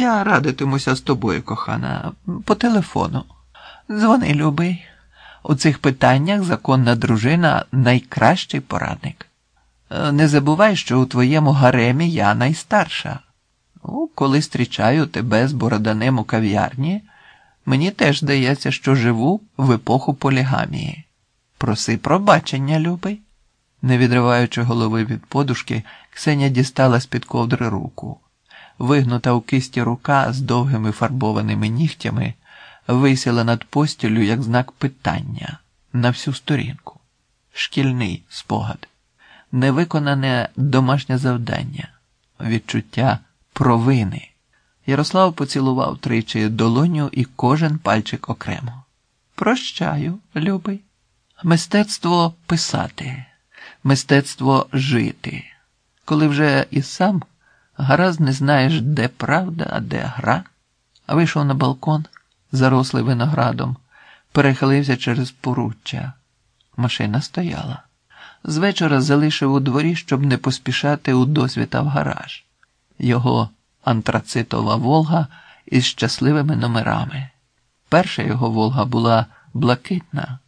Я радитимуся з тобою, кохана, по телефону. Дзвони, любий. У цих питаннях законна дружина найкращий порадник. Е, Не забувай, що у твоєму гаремі я найстарша. Ну, коли зустрічаю тебе з бороданем у кав'ярні, мені теж здається, що живу в епоху полігамії. Проси пробачення, любий. Не відриваючи голови від подушки, Ксеня дістала з-під ковдри руку. Вигнута у кисті рука з довгими фарбованими нігтями висіла над постілю як знак питання на всю сторінку. Шкільний спогад, невиконане домашнє завдання, відчуття провини. Ярослав поцілував тричі долоню і кожен пальчик окремо. Прощаю, любий. Мистецтво писати, мистецтво жити. Коли вже і сам гаразд не знаєш, де правда, а де гра, а вийшов на балкон, зарослий виноградом, перехилився через поруччя. Машина стояла. З вечора залишив у дворі, щоб не поспішати у досвіта в гараж. Його антрацитова Волга із щасливими номерами. Перша його Волга була блакитна.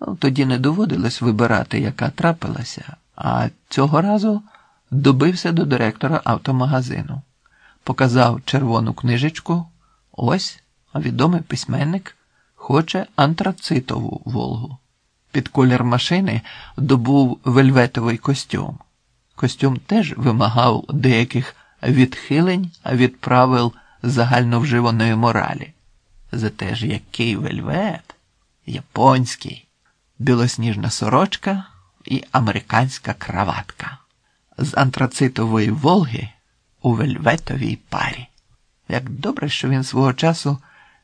Ну, Тоді не доводилось вибирати, яка трапилася, а цього разу добився до директора автомагазину, показав червону книжечку. Ось відомий письменник хоче антрацитову Волгу. Під колір машини добув вельветовий костюм. Костюм теж вимагав деяких відхилень від правил загальновживаної моралі. Зате ж який вельвет, японський, білосніжна сорочка і американська краватка з антрацитової Волги у вельветовій парі. Як добре, що він свого часу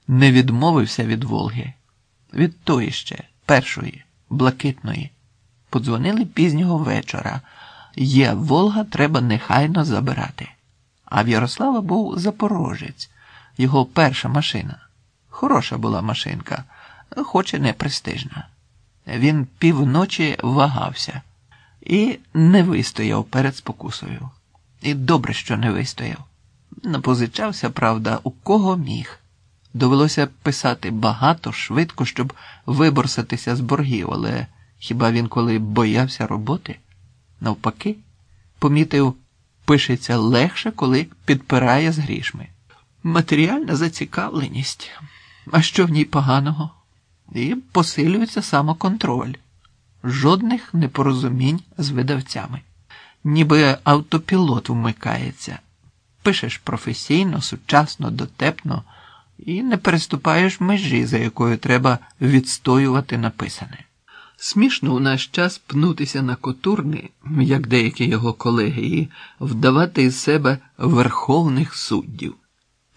не відмовився від Волги, від тої ще, першої, блакитної. Подзвонили пізнього вечора. Є Волга, треба нехайно забирати. А в Ярослава був Запорожець, його перша машина. Хороша була машинка, хоч і не престижна. Він півночі вагався і не вистояв перед спокусою. І добре, що не вистояв. Напозичався, правда, у кого міг. Довелося писати багато, швидко, щоб виборсатися з боргів, але хіба він коли боявся роботи? Навпаки, помітив, пишеться легше, коли підпирає з грішми. Матеріальна зацікавленість. А що в ній поганого? І посилюється самоконтроль. Жодних непорозумінь з видавцями. Ніби автопілот вмикається. Пишеш професійно, сучасно, дотепно і не переступаєш межі, за якою треба відстоювати написане. Смішно у наш час пнутися на котурни, як деякі його колеги, і вдавати із себе верховних суддів.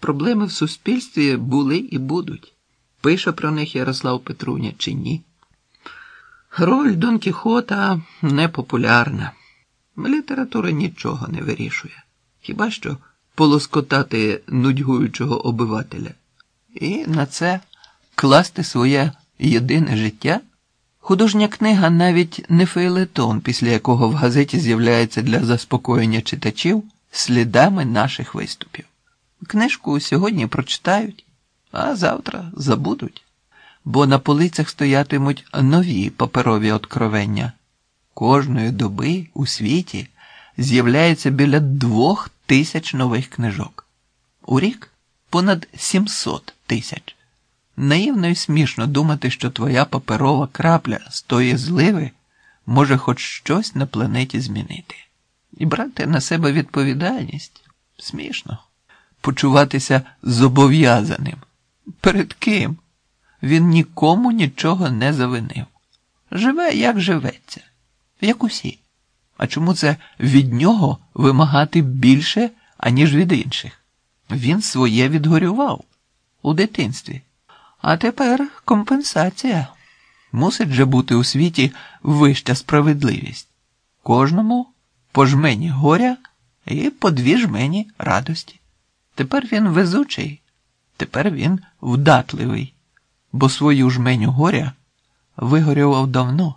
Проблеми в суспільстві були і будуть. Пише про них Ярослав Петруня чи ні. Роль Дон Кіхота непопулярна. Література нічого не вирішує. Хіба що полоскотати нудьгуючого обивателя. І на це класти своє єдине життя? Художня книга навіть не фейлетон, після якого в газеті з'являється для заспокоєння читачів слідами наших виступів. Книжку сьогодні прочитають, а завтра забудуть, бо на полицях стоятимуть нові паперові откровення. Кожної доби у світі з'являється біля двох тисяч нових книжок. У рік понад 700 тисяч. Наївно і смішно думати, що твоя паперова крапля з тої зливи може хоч щось на планеті змінити. І брати на себе відповідальність смішно, почуватися зобов'язаним. Перед ким? Він нікому нічого не завинив. Живе, як живеться, як усі. А чому це від нього вимагати більше, аніж від інших? Він своє відгорював у дитинстві. А тепер компенсація. Мусить же бути у світі вища справедливість. Кожному по жмені горя і по дві жмені радості. Тепер він везучий, тепер він вдатливий, бо свою жменю горя вигорював давно.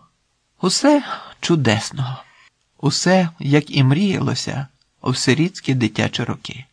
Усе чудесно, усе, як і мріялося, у сирітські дитячі роки.